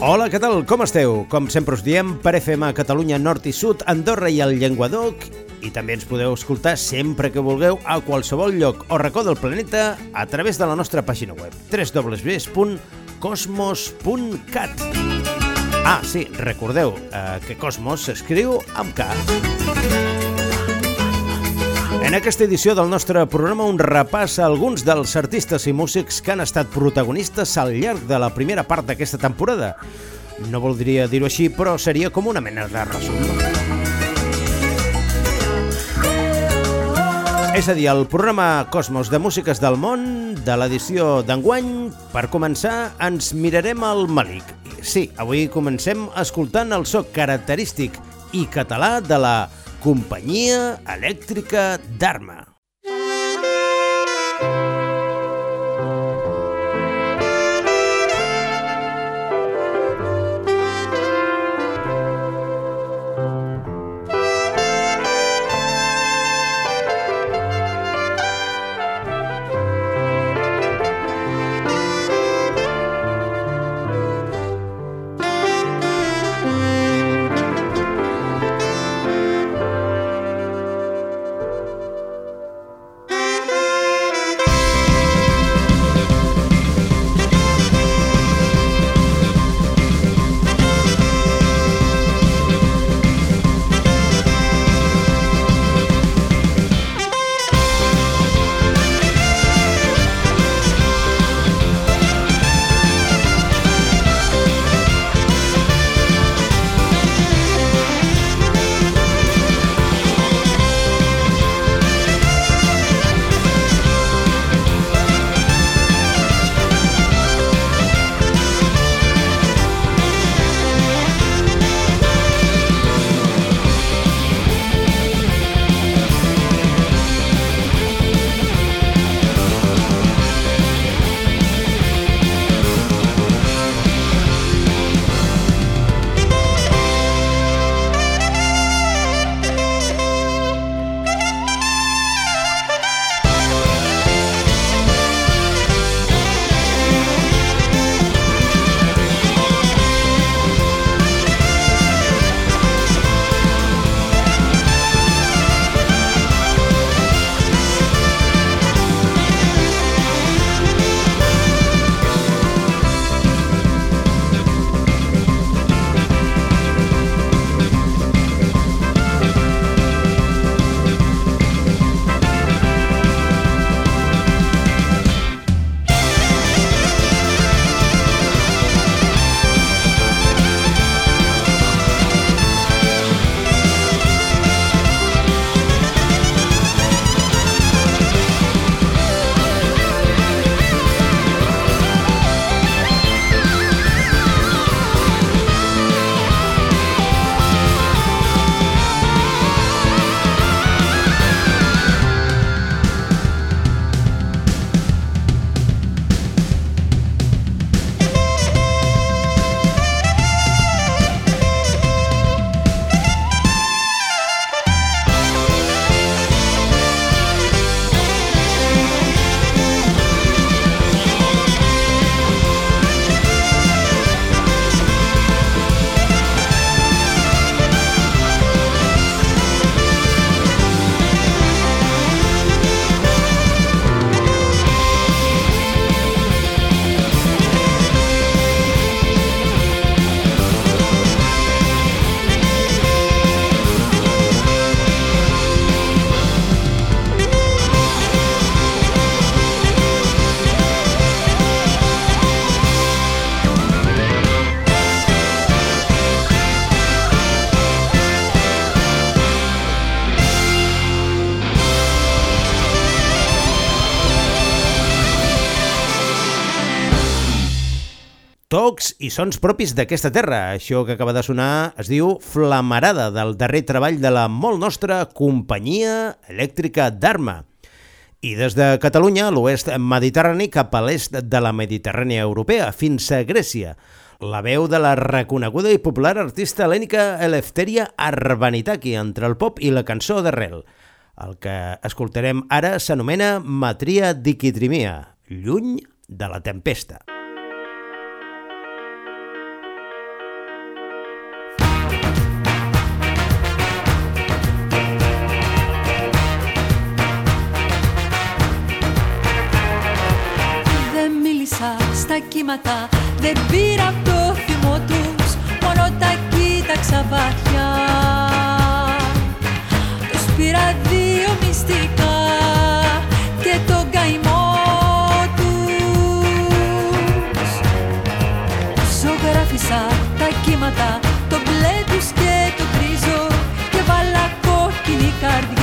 Hola, què tal? Com esteu? Com sempre us diem, per FM Catalunya Nord i Sud, Andorra i el Llenguadoc, i també ens podeu escoltar sempre que vulgueu a qualsevol lloc o racó del planeta a través de la nostra pàgina web www.cosmos.cat Ah, sí, recordeu eh, que Cosmos s'escriu amb K. En aquesta edició del nostre programa un repàs a alguns dels artistes i músics que han estat protagonistes al llarg de la primera part d'aquesta temporada. No voldria dir-ho així, però seria com una mena de resum. És a dir, el programa Cosmos de Músiques del Món de l'edició d'enguany, per començar, ens mirarem al Malik. Sí, avui comencem escoltant el so característic i català de la Companyia Elèctrica d'Arma. I sons propis d'aquesta terra. Això que acaba de sonar es diu Flamarada, del darrer treball de la molt nostra companyia elèctrica d'Arma. I des de Catalunya, l'oest mediterrani cap a l'est de la Mediterrània europea, fins a Grècia. La veu de la reconeguda i popular artista helènica Eleftheria Arbanitaki entre el pop i la cançó d'arrel. El que escoltarem ara s'anomena Matria Dikitrimia, lluny de la tempesta. Στα κύματα, δεν πήρα απ' το θυμό τους Μόνο τα κοίταξα βαθιά. Τους πήρα δύο μυστικά και τον καημό τους. Ζωγράφισα τα κύματα, το μπλε τους και το γκρίζο Και βάλα κόκκινη καρδιά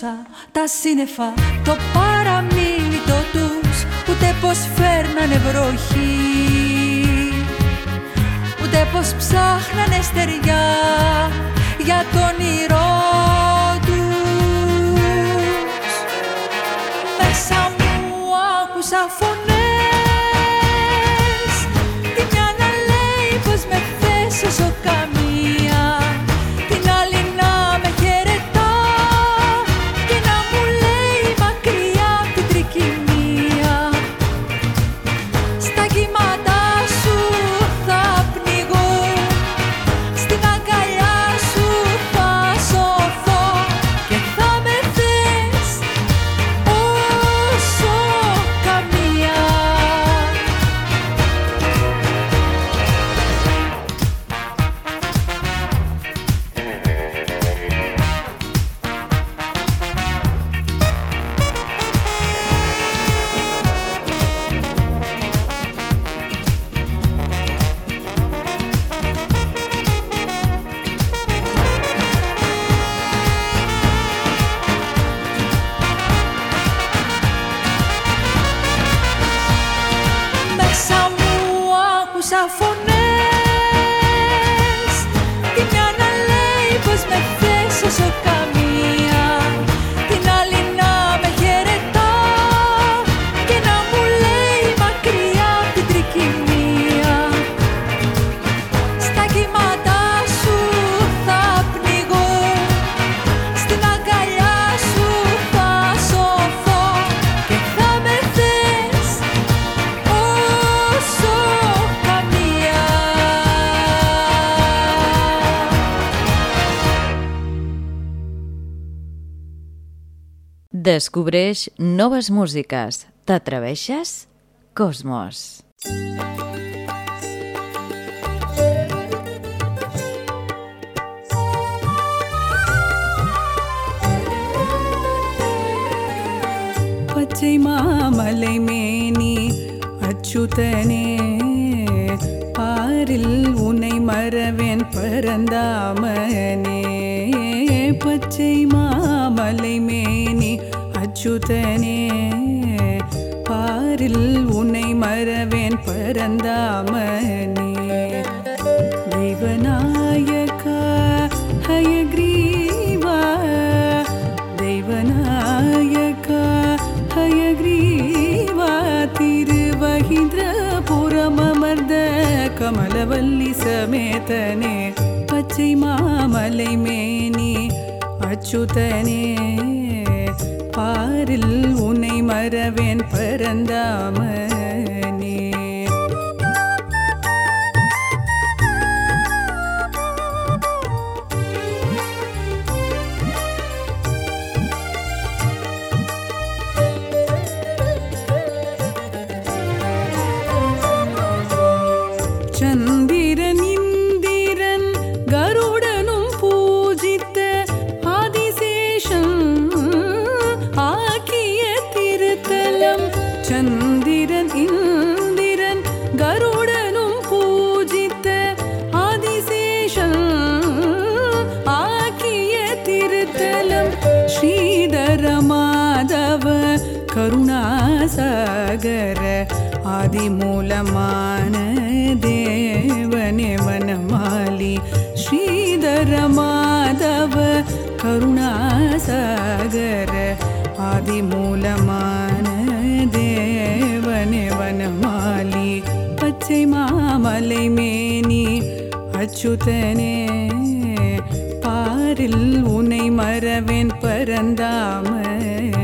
Δεν άκουσα τα σύννεφα Το παραμίλητο τους Ούτε πως φέρνανε βροχή. Ούτε πως ψάχνανε στεριά για το όνειρό Descobreix noves músiques. T'atreveixes? Cosmos. பச்சை மாமலை மேனி அச்சுதனே பாரில் உன்னை மறவேன் பரந்தாமனே பச்சை மாமலை மேனி அச்சுதனே பாரில் உன்னை மறவேன் பரந்தாமனே. தெய்வநாயகா ஹயக்ரீவா தெய்வநாயகா ஹயக்ரீவா திருவகிந்திர திருவகிந்திரபுரமர்ந்த கமலவல்லி சமேதனே பச்சை மாமலை மேனி அச்சுதனே. மாறில் உனை மறவேன் பரந்தாமல் மறைமேனி அச்சுதனே பாரில் உனை மறவேன் பரந்தாமல்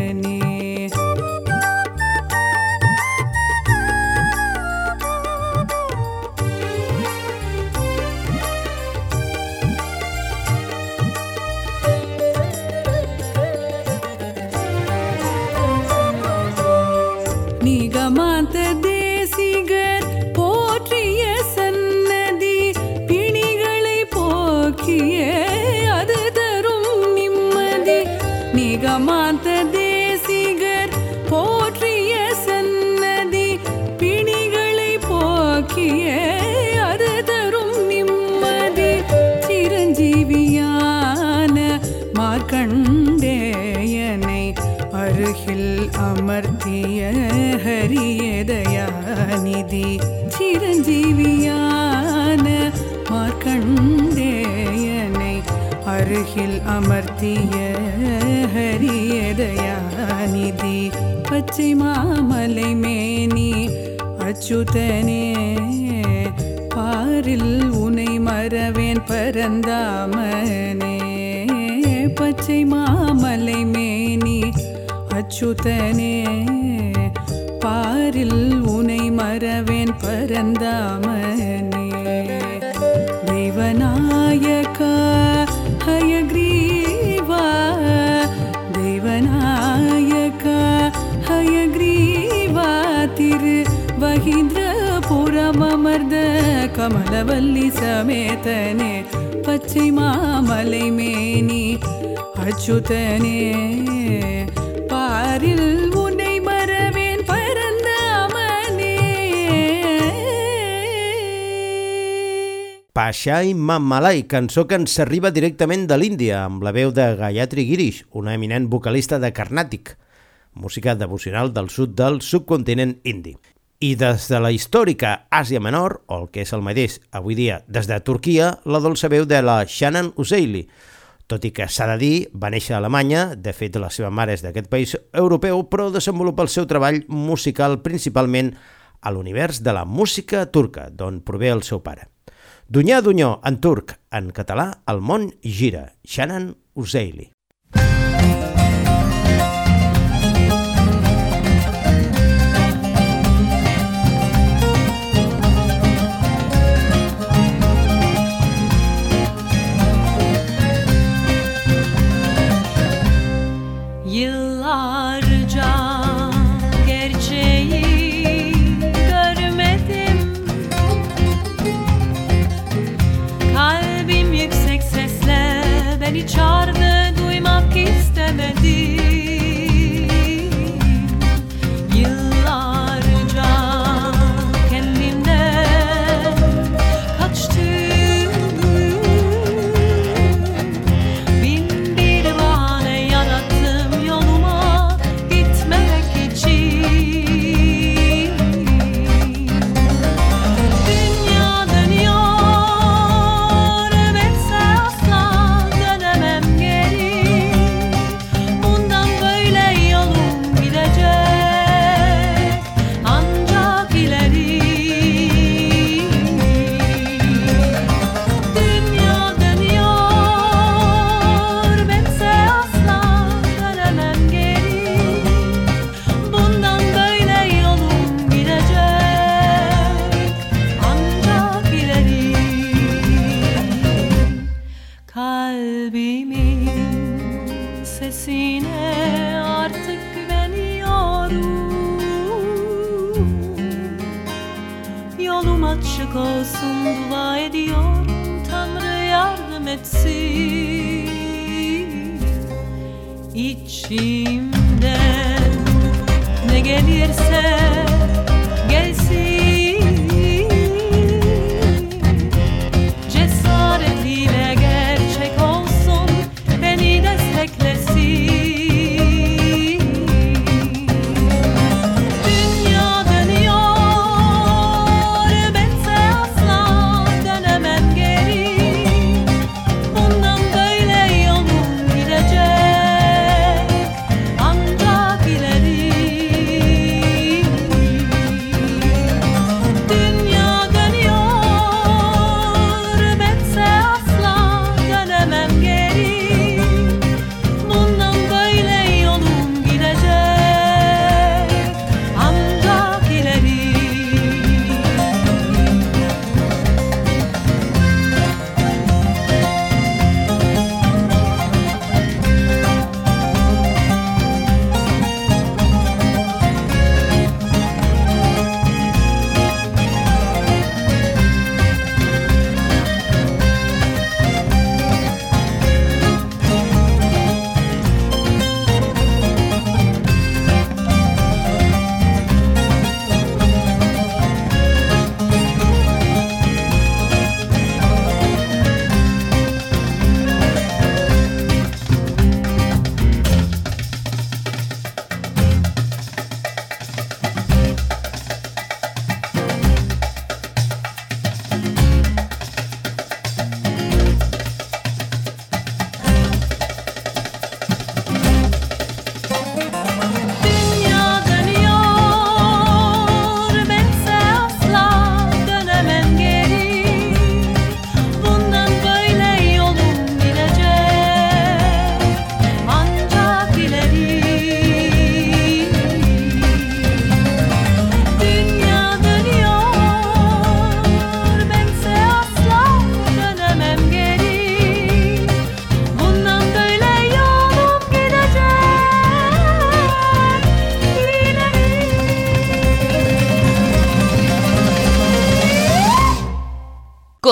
அச்சுதனே பாரில் உன்னை மறவேன் பரந்தாமனே Pashai Mamalai, cançó que ens arriba directament de l'Índia, amb la veu de Gayatri Girish, una eminent vocalista de Carnàtic, música devocional del sud del subcontinent indi. I des de la històrica Àsia Menor, o el que és el mateix avui dia des de Turquia, la dolça veu de la Shannon Useili, tot i que s'ha de dir, va néixer a Alemanya, de fet la seva mare és d'aquest país europeu, però desenvolupa el seu treball musical principalment a l'univers de la música turca, d'on prové el seu pare. Dunyà Dunyó, en turc, en català, el món gira. Shannon Uzeili. charlie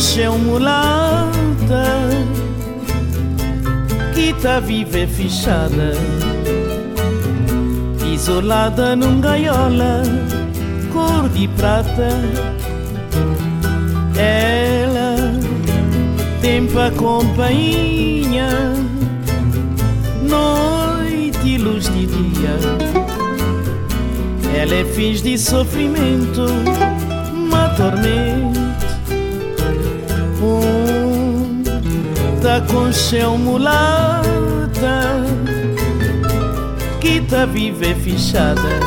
Com chão mulata Que tá viva e fechada Isolada num gaiola Cor de prata. Ela tem pra companhia Noite e luz de dia. Ela é fins de sofrimento Uma tormenta tá com chão mulata que tá viva e fechada.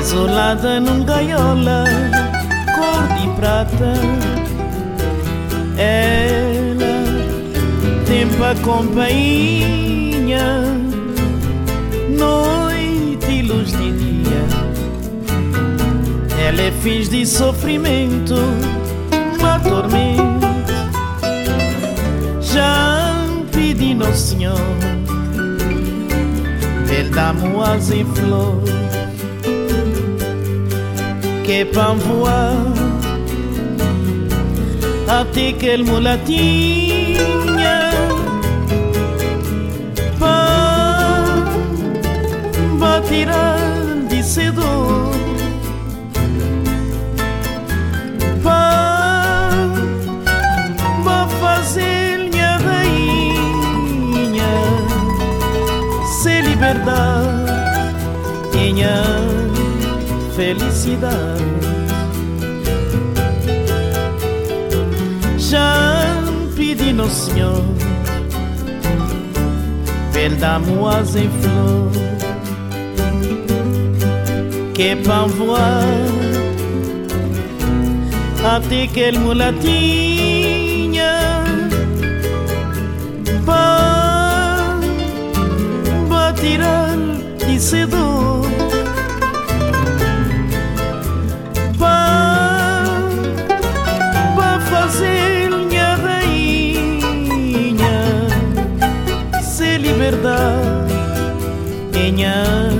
Isolada num gaiola cor de prata. Ela tem pra companhia noite e luz de dia. Ela é fins de sofrimento uma tormenta d'innocent Belle d'amours et flot Que panvoa Até que el mulatinha Pan Batirá de sedor verdad, minha felicidade. Já pedi no perdamos em flor, que para voar ti que el mulatinho. girar y sedó. Vá, fazer minha rainha ser liberdade, minha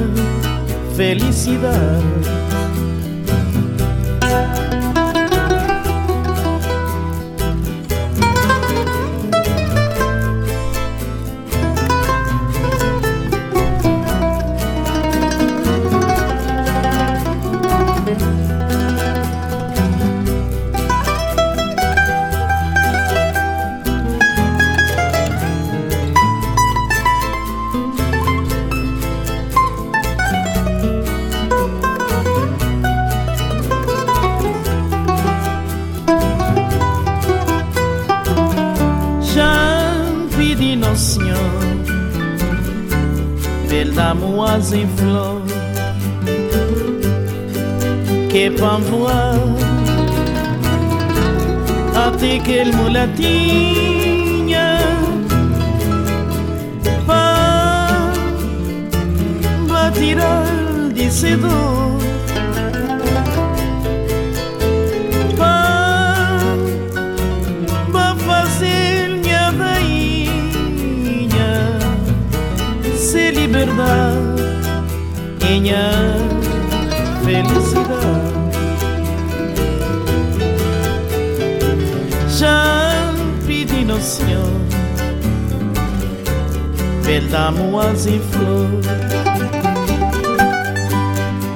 felicidade. aquel mulatiña va, va a tirar, dice dos. tamoises et flots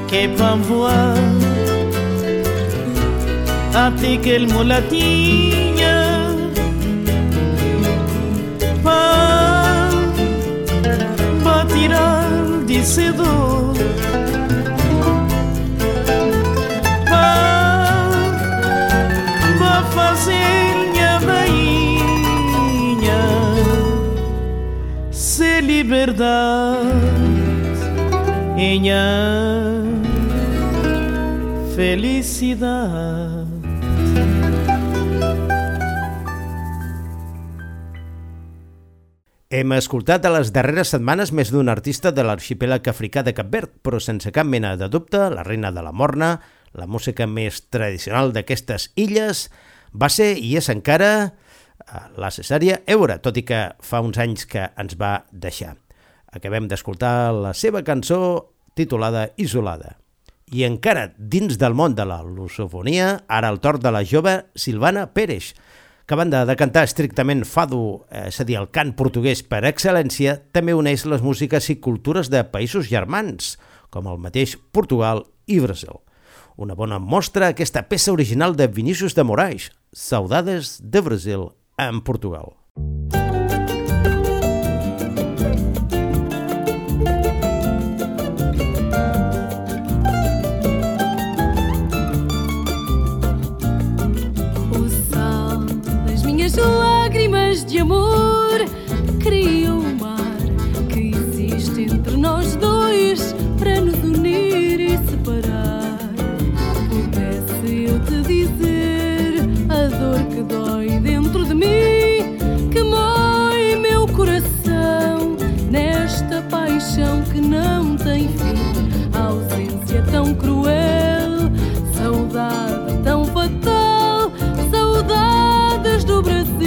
Que pamvoa Até que ele mulatinha Para tirar de sedor se liberdade minha felicidade Hem escoltat a les darreres setmanes més d'un artista de l'arxipèlag africà de Cap Verd, però sense cap mena de dubte, la reina de la morna, la música més tradicional d'aquestes illes, va ser i és encara la Cesària Eura, tot i que fa uns anys que ens va deixar. Acabem d'escoltar la seva cançó titulada Isolada. I encara dins del món de la lusofonia, ara el torn de la jove Silvana Pérez, que banda de cantar estrictament fado, eh, és a dir, el cant portuguès per excel·lència, també uneix les músiques i cultures de països germans, com el mateix Portugal i Brasil. Una bona mostra aquesta peça original de Vinícius de Moraes, Saudades de Brasil en Portugal. O sal das minhas lágrimas de amor paixão que não tem fim, a ausência tão cruel, saudade tão fatal, saudades do Brasil.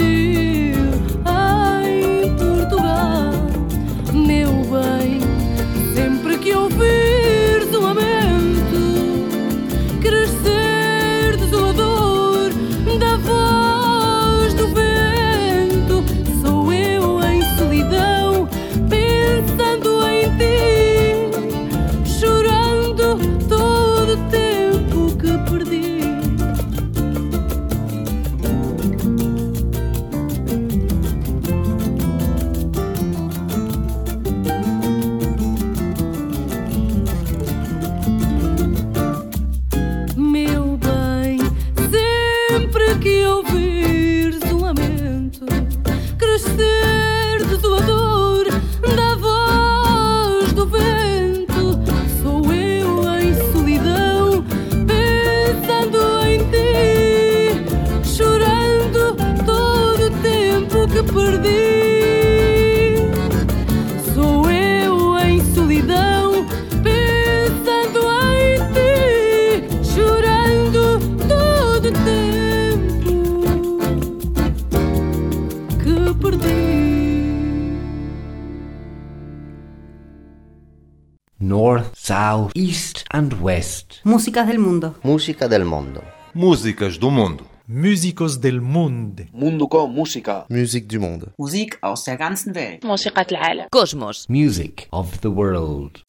Músicas del mundo. Música del mundo. Músicas do mundo. Músicos del mundo. Mundo con música. Music du monde. Musik aus der ganzen Welt. Música del Cosmos. Music of the world.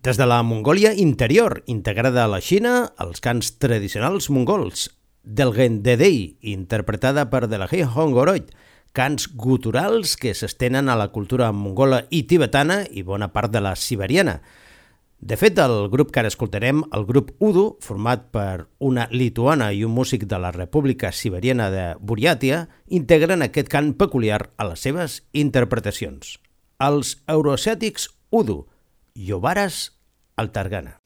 Des de la Mongòlia interior, integrada a la Xina, els cants tradicionals mongols, del Gendedei, interpretada per Delahi Hongoroid, cants guturals que s'estenen a la cultura mongola i tibetana i bona part de la siberiana. De fet, el grup que ara escoltarem, el grup Udu, format per una lituana i un músic de la República Siberiana de Buriàtia, integren aquest cant peculiar a les seves interpretacions. Els euroasiàtics Udu, Yobaras Altargana.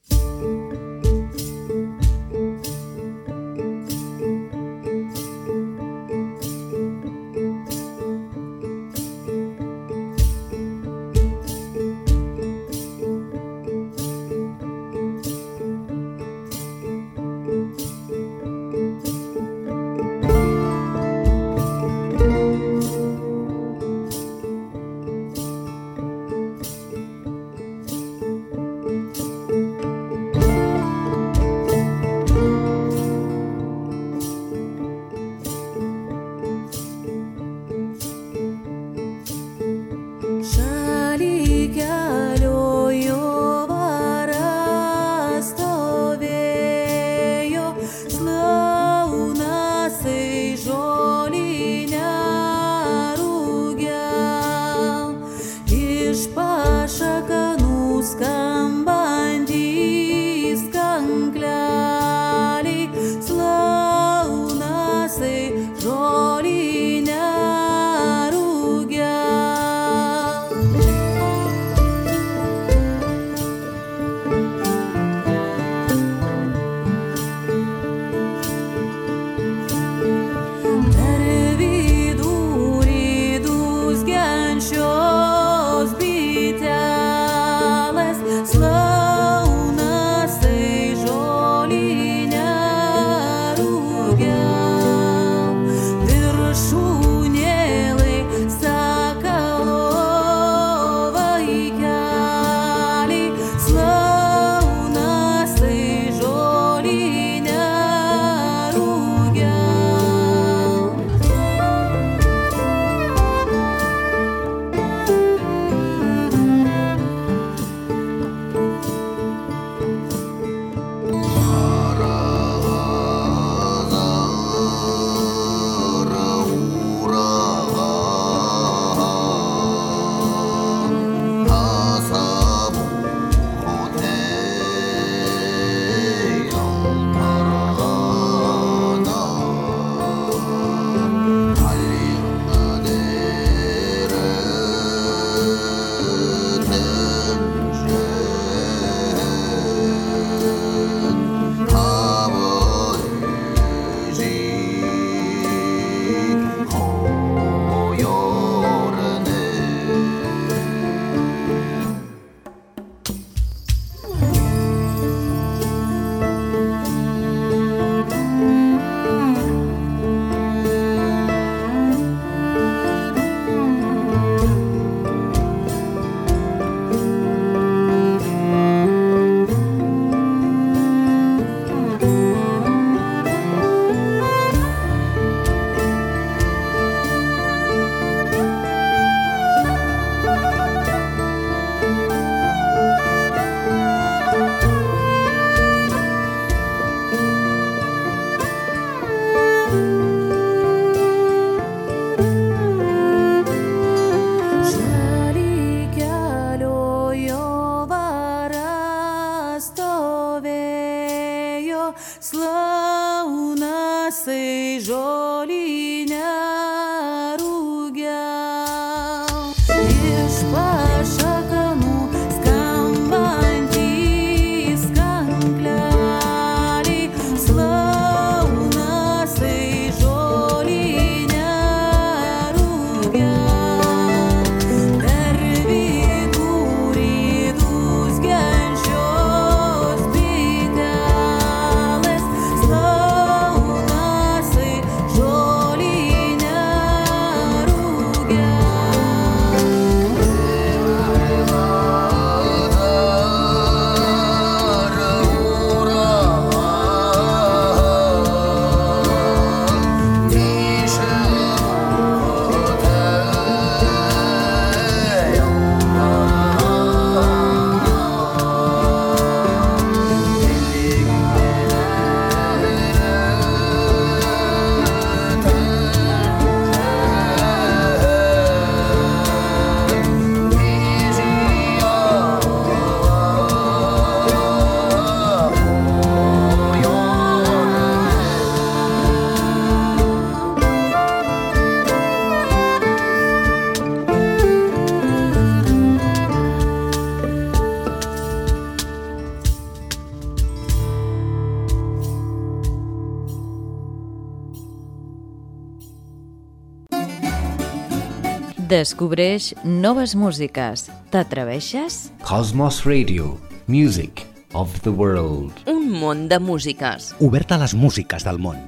Descobreix noves músiques. T'atreveixes? Cosmos Radio. Music of the world. Un món de músiques. Obert a les músiques del món.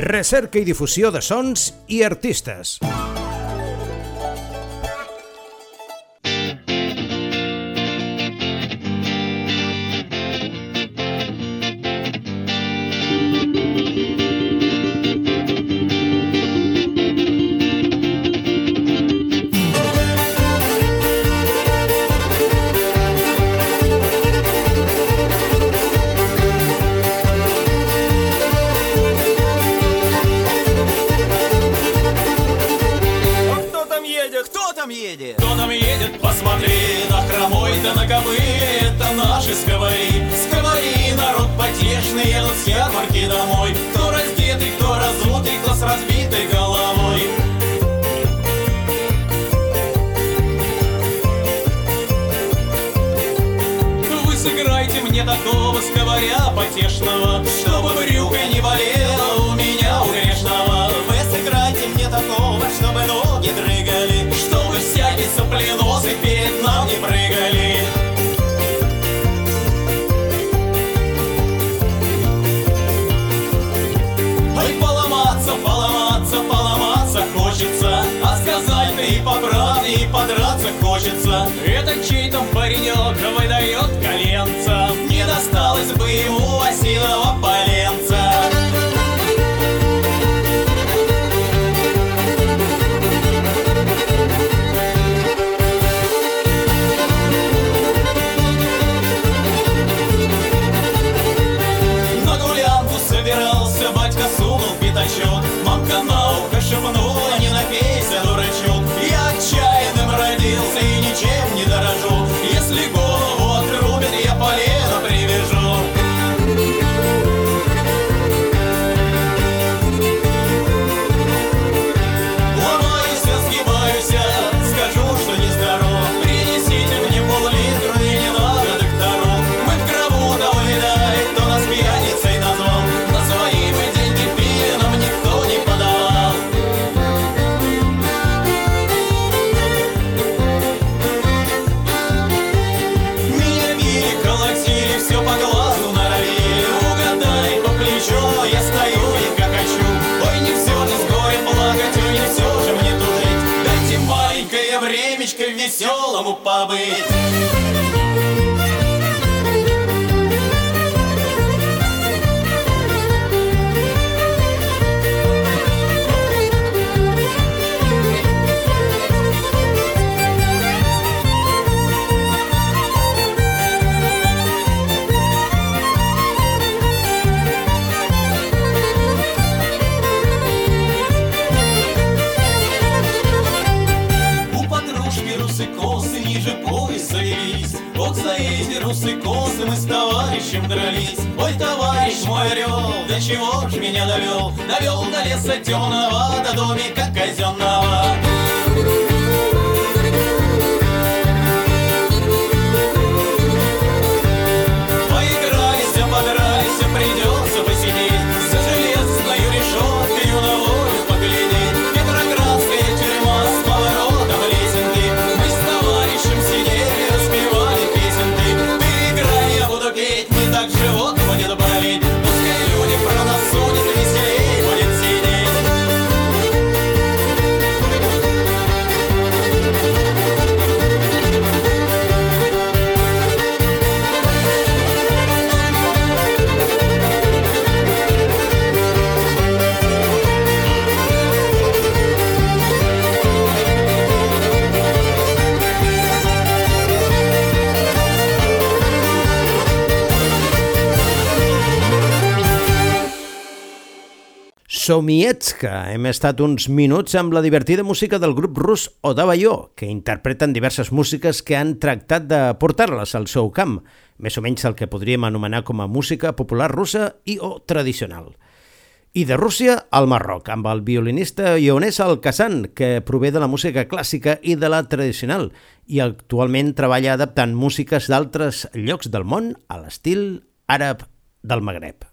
Recerca i difusió de sons i artistes. tak żyło Somietska. Hem estat uns minuts amb la divertida música del grup rus Odabayo, que interpreten diverses músiques que han tractat de portar-les al seu camp, més o menys el que podríem anomenar com a música popular russa i o tradicional. I de Rússia al Marroc, amb el violinista Iones Alkassan, que prové de la música clàssica i de la tradicional, i actualment treballa adaptant músiques d'altres llocs del món a l'estil àrab del Magreb.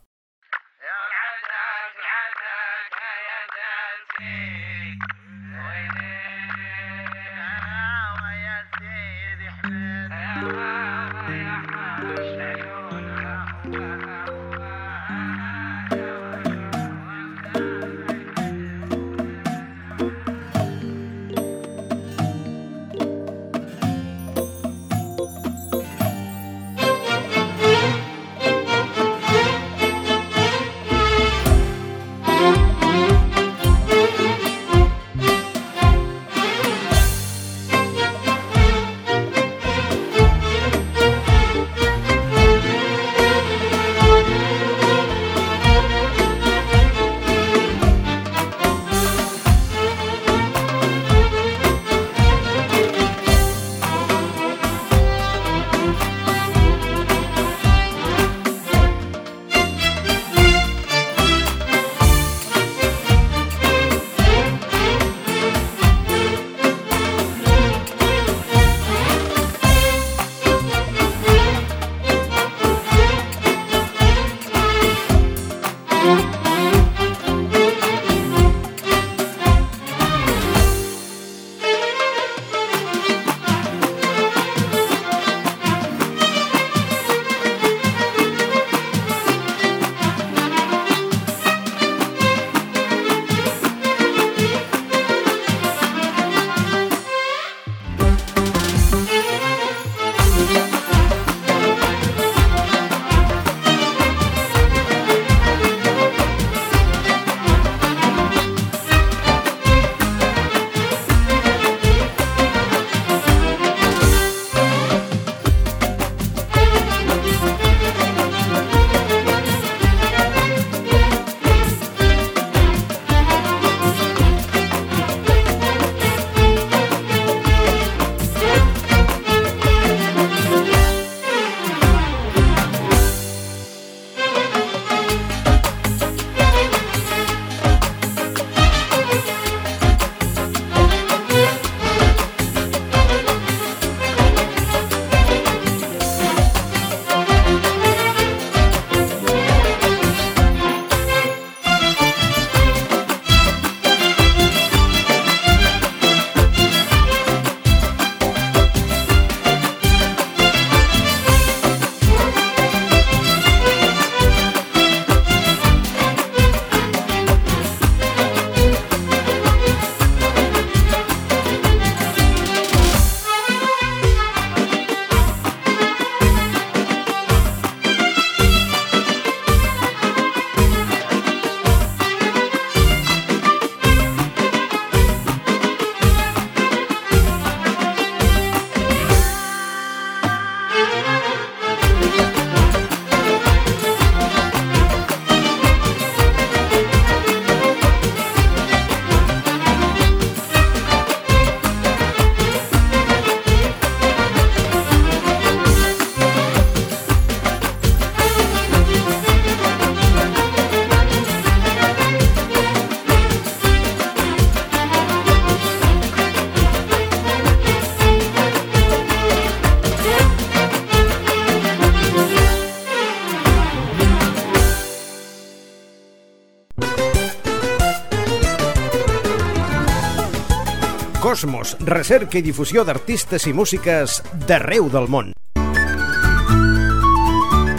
Cosmos, recerca i difusió d'artistes i músiques d'arreu del món.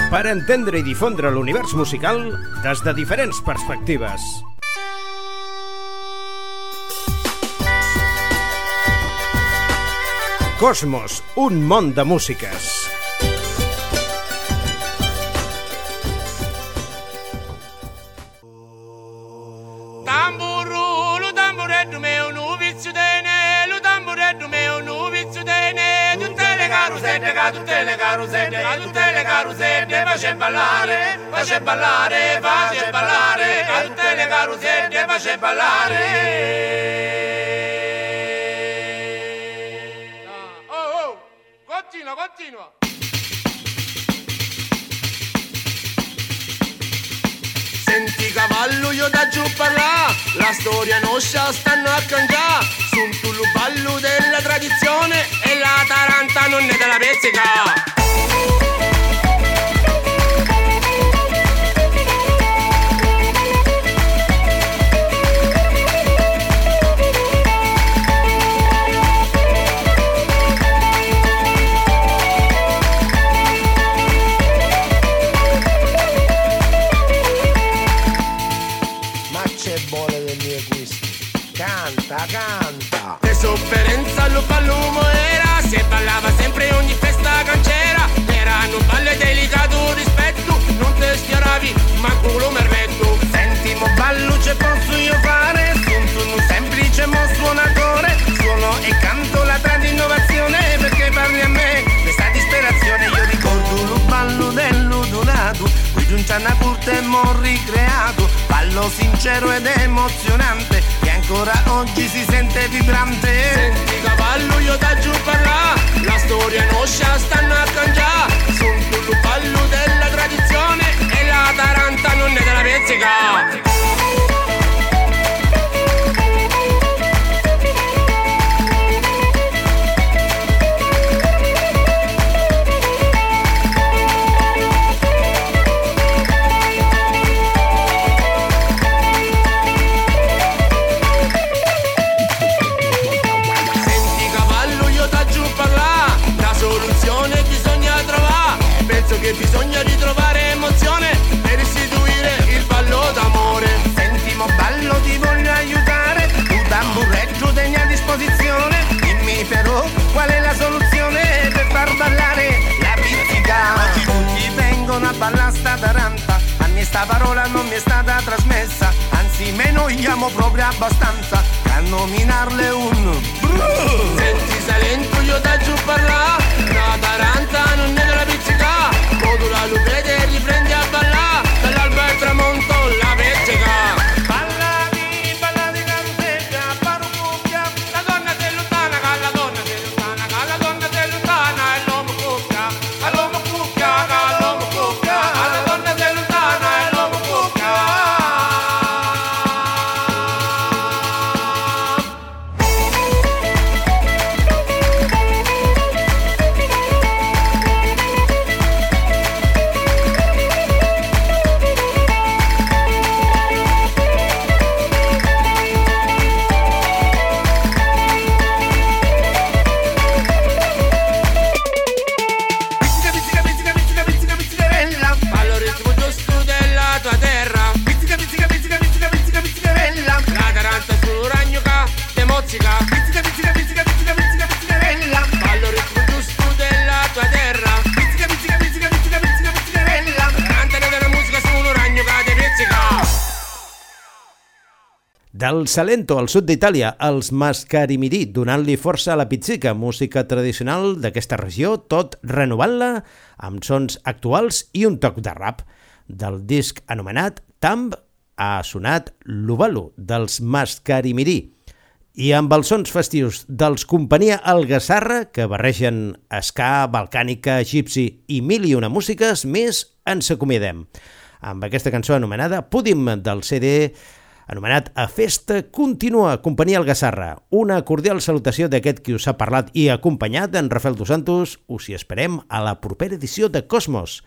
Per entendre i difondre l'univers musical des de diferents perspectives. Cosmos, un món de músiques. Caruselle, ca tutte le caruselle, face ballare, face ballare, face ballare, ca tutte le caruselle, face ballare. Oh, oh, continua, continua. Senti cavallo io da giù parla La storia nostra stanno a cangiare Sun tu ballo della tradizione E la taranta non è della pezzica schiaravi ma culo mervetto Senti, mo ballo ce posso io fare. Sono un semplice mo suonatore. Suono e canto la trad innovazione perché parli a me. Questa disperazione io ricordo lo ballo dell'udonato. Qui giunciana curta e mo ricreato. Ballo sincero ed emozionante che ancora oggi si sente vibrante. Senti cavallo io da giù parla La storia nostra stanno a cangiare Sono tu ballo della tradizione Ataranta non ne della pizzica A me sta parola non mi è stata trasmessa. Anzi, me noiamo proprio abbastanza. A nominarle un Senti Salento io da giù parla La taranta non è Del Salento, al sud d'Itàlia, els Mascarimidí, donant-li força a la pizzica, música tradicional d'aquesta regió, tot renovant-la amb sons actuals i un toc de rap. Del disc anomenat Tamb ha sonat l'Uvalu, dels Mascarimidí. I amb els sons festius dels Companyia Algassarra, que barregen ska, balcànica, egipci i mil i una músiques, més ens acomiadem. Amb aquesta cançó anomenada Pudim del CD anomenat A Festa Continua, Companyia Algassarra. Una cordial salutació d'aquest qui us ha parlat i acompanyat, en Rafael Dos Santos. Us hi esperem a la propera edició de Cosmos,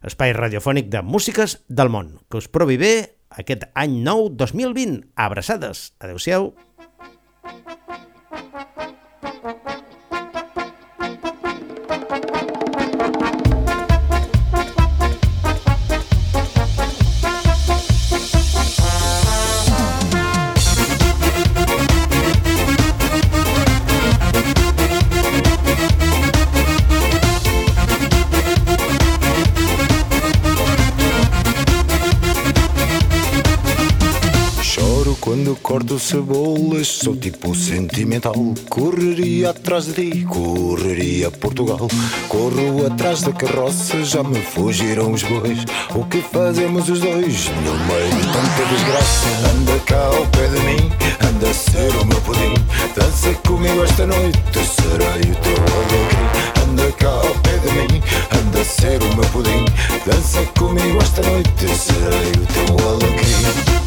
espai radiofònic de músiques del món. Que us provi bé aquest any nou 2020. Abraçades. Adéu-siau. Choro quando corto cebolas, sou tipo sentimental. Correria atrás de ti, correria Portugal. Corro atrás da carroça, já me fugiram os bois. O que fazemos os dois no meio de tanta desgraça? Anda cá ao pé de mim, anda a ser o meu pudim. Dança comigo esta noite, serei o teu alegria. Anda cá ao pé de mim, anda a ser o meu pudim. Dança comigo esta noite, serei o teu alegria.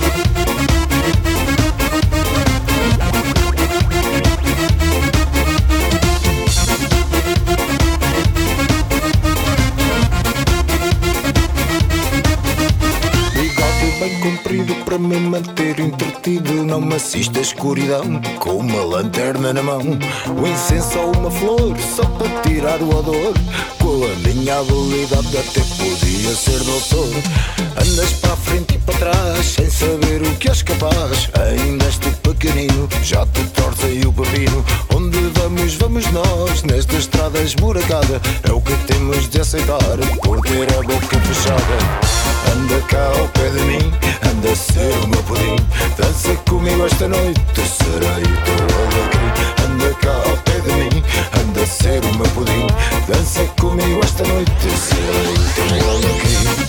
Bem comprido para me manter entretido. Não me assista a escuridão com uma lanterna na mão. O incenso ou uma flor só para tirar o odor. Com a minha habilidade até podia ser doutor Andas para a frente e para trás sem saber o que és capaz. Ainda és tu pequenino, já te torce aí o pepino. Onde vamos, vamos nós nesta estrada esburacada. É o que temos de aceitar por ter a boca fechada. Anda cá ao pé de mim, anda a ser o meu pudim. Dança comigo esta noite, serei o teu alegria Anda cá ao pé de mim, anda a ser o meu pudim. Dança comigo esta noite, serei o teu alegria